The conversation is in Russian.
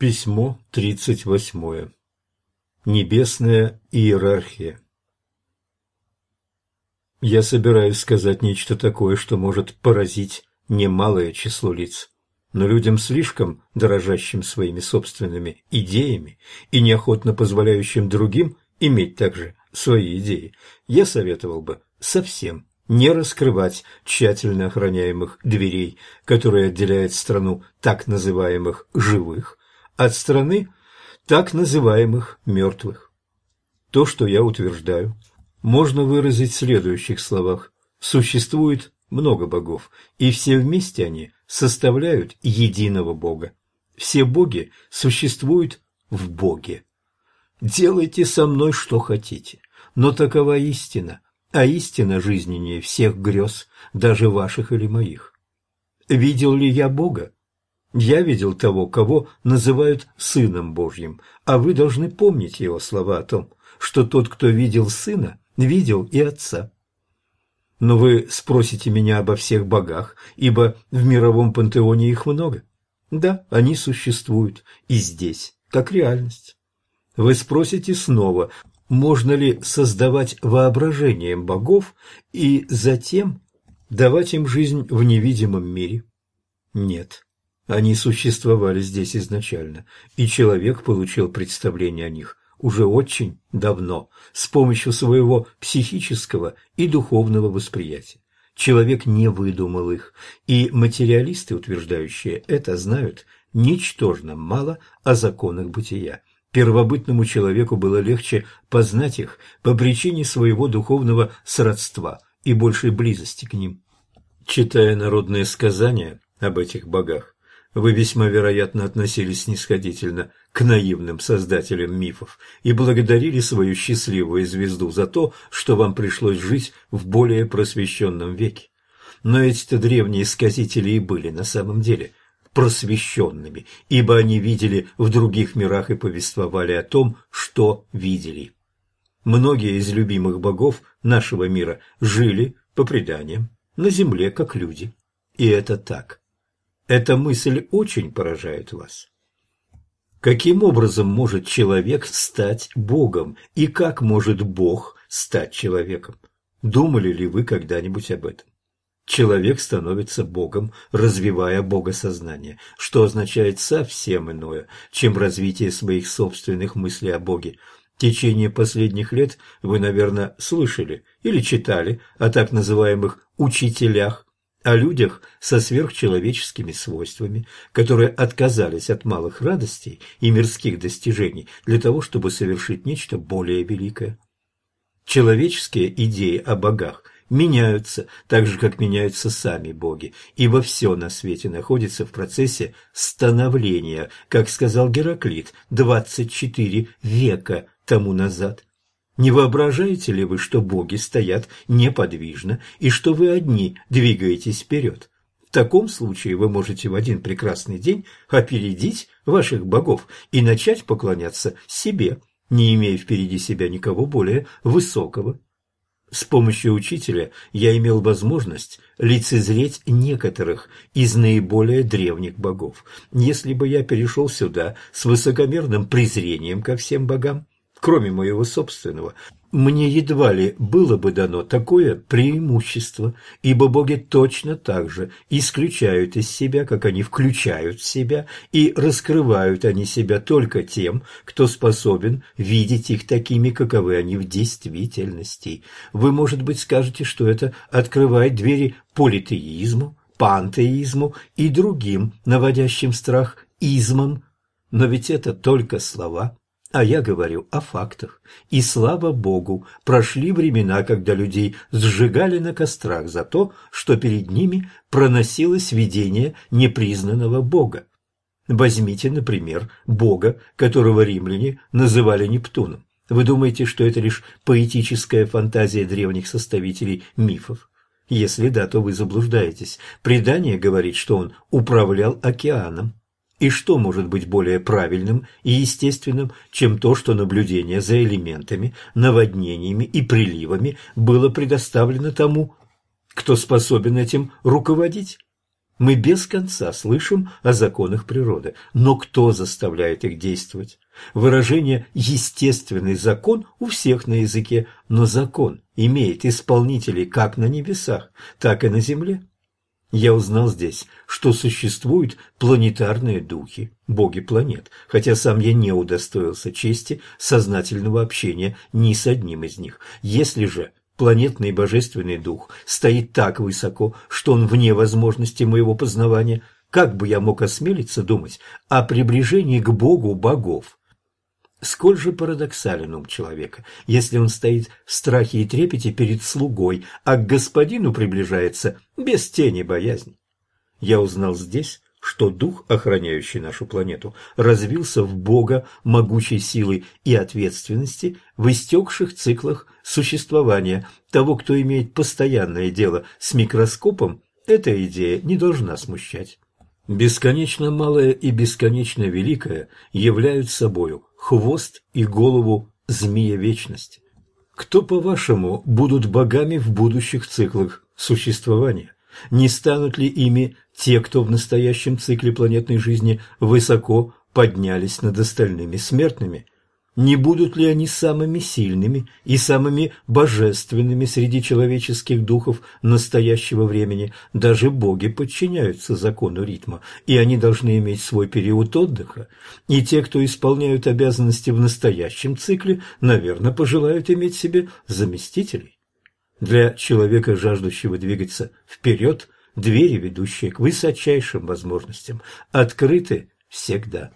Письмо тридцать восьмое. Небесная иерархия. Я собираюсь сказать нечто такое, что может поразить немалое число лиц. Но людям, слишком дорожащим своими собственными идеями и неохотно позволяющим другим иметь также свои идеи, я советовал бы совсем не раскрывать тщательно охраняемых дверей, которые отделяют страну так называемых «живых» от страны так называемых мертвых. То, что я утверждаю, можно выразить в следующих словах. Существует много богов, и все вместе они составляют единого Бога. Все боги существуют в Боге. Делайте со мной что хотите, но такова истина, а истина жизненнее всех грез, даже ваших или моих. Видел ли я Бога? Я видел того, кого называют Сыном Божьим, а вы должны помнить его слова о том, что тот, кто видел Сына, видел и Отца. Но вы спросите меня обо всех богах, ибо в мировом пантеоне их много. Да, они существуют и здесь, как реальность. Вы спросите снова, можно ли создавать воображением богов и затем давать им жизнь в невидимом мире? Нет. Они существовали здесь изначально, и человек получил представление о них уже очень давно с помощью своего психического и духовного восприятия. Человек не выдумал их, и материалисты, утверждающие это, знают ничтожно мало о законах бытия. Первобытному человеку было легче познать их по причине своего духовного сродства и большей близости к ним. Читая народные сказания об этих богах, вы весьма вероятно относились снисходительно к наивным создателям мифов и благодарили свою счастливую звезду за то, что вам пришлось жить в более просвещенном веке. Но эти-то древние сказители и были на самом деле просвещенными, ибо они видели в других мирах и повествовали о том, что видели. Многие из любимых богов нашего мира жили, по преданиям, на земле как люди. И это так. Эта мысль очень поражает вас. Каким образом может человек стать Богом, и как может Бог стать человеком? Думали ли вы когда-нибудь об этом? Человек становится Богом, развивая богосознание, что означает совсем иное, чем развитие своих собственных мыслей о Боге. В течение последних лет вы, наверное, слышали или читали о так называемых «учителях», о людях со сверхчеловеческими свойствами, которые отказались от малых радостей и мирских достижений для того, чтобы совершить нечто более великое. Человеческие идеи о богах меняются, так же, как меняются сами боги, ибо все на свете находится в процессе становления, как сказал Гераклит 24 века тому назад. Не воображаете ли вы, что боги стоят неподвижно и что вы одни двигаетесь вперед? В таком случае вы можете в один прекрасный день опередить ваших богов и начать поклоняться себе, не имея впереди себя никого более высокого. С помощью учителя я имел возможность лицезреть некоторых из наиболее древних богов. Если бы я перешел сюда с высокомерным презрением ко всем богам, кроме моего собственного, мне едва ли было бы дано такое преимущество, ибо боги точно так же исключают из себя, как они включают в себя, и раскрывают они себя только тем, кто способен видеть их такими, каковы они в действительности. Вы, может быть, скажете, что это открывает двери политеизму, пантеизму и другим наводящим страх измам, но ведь это только слова – а я говорю о фактах. И слава Богу, прошли времена, когда людей сжигали на кострах за то, что перед ними проносилось видение непризнанного Бога. Возьмите, например, Бога, которого римляне называли Нептуном. Вы думаете, что это лишь поэтическая фантазия древних составителей мифов? Если да, то вы заблуждаетесь. Предание говорит, что он управлял океаном. И что может быть более правильным и естественным, чем то, что наблюдение за элементами, наводнениями и приливами было предоставлено тому, кто способен этим руководить? Мы без конца слышим о законах природы, но кто заставляет их действовать? Выражение «естественный закон» у всех на языке, но закон имеет исполнителей как на небесах, так и на земле. Я узнал здесь, что существуют планетарные духи, боги планет, хотя сам я не удостоился чести сознательного общения ни с одним из них. Если же планетный божественный дух стоит так высоко, что он вне возможности моего познавания, как бы я мог осмелиться думать о приближении к Богу богов? Сколь же парадоксален ум человека, если он стоит в страхе и трепете перед слугой, а к господину приближается без тени боязни. Я узнал здесь, что дух, охраняющий нашу планету, развился в Бога могучей силы и ответственности в истекших циклах существования. Того, кто имеет постоянное дело с микроскопом, эта идея не должна смущать. Бесконечно малое и бесконечно великое являют собою хвост и голову змея вечности. Кто, по-вашему, будут богами в будущих циклах существования? Не станут ли ими те, кто в настоящем цикле планетной жизни высоко поднялись над остальными смертными? Не будут ли они самыми сильными и самыми божественными среди человеческих духов настоящего времени? Даже боги подчиняются закону ритма, и они должны иметь свой период отдыха. И те, кто исполняют обязанности в настоящем цикле, наверное, пожелают иметь себе заместителей. Для человека, жаждущего двигаться вперед, двери, ведущие к высочайшим возможностям, открыты всегда.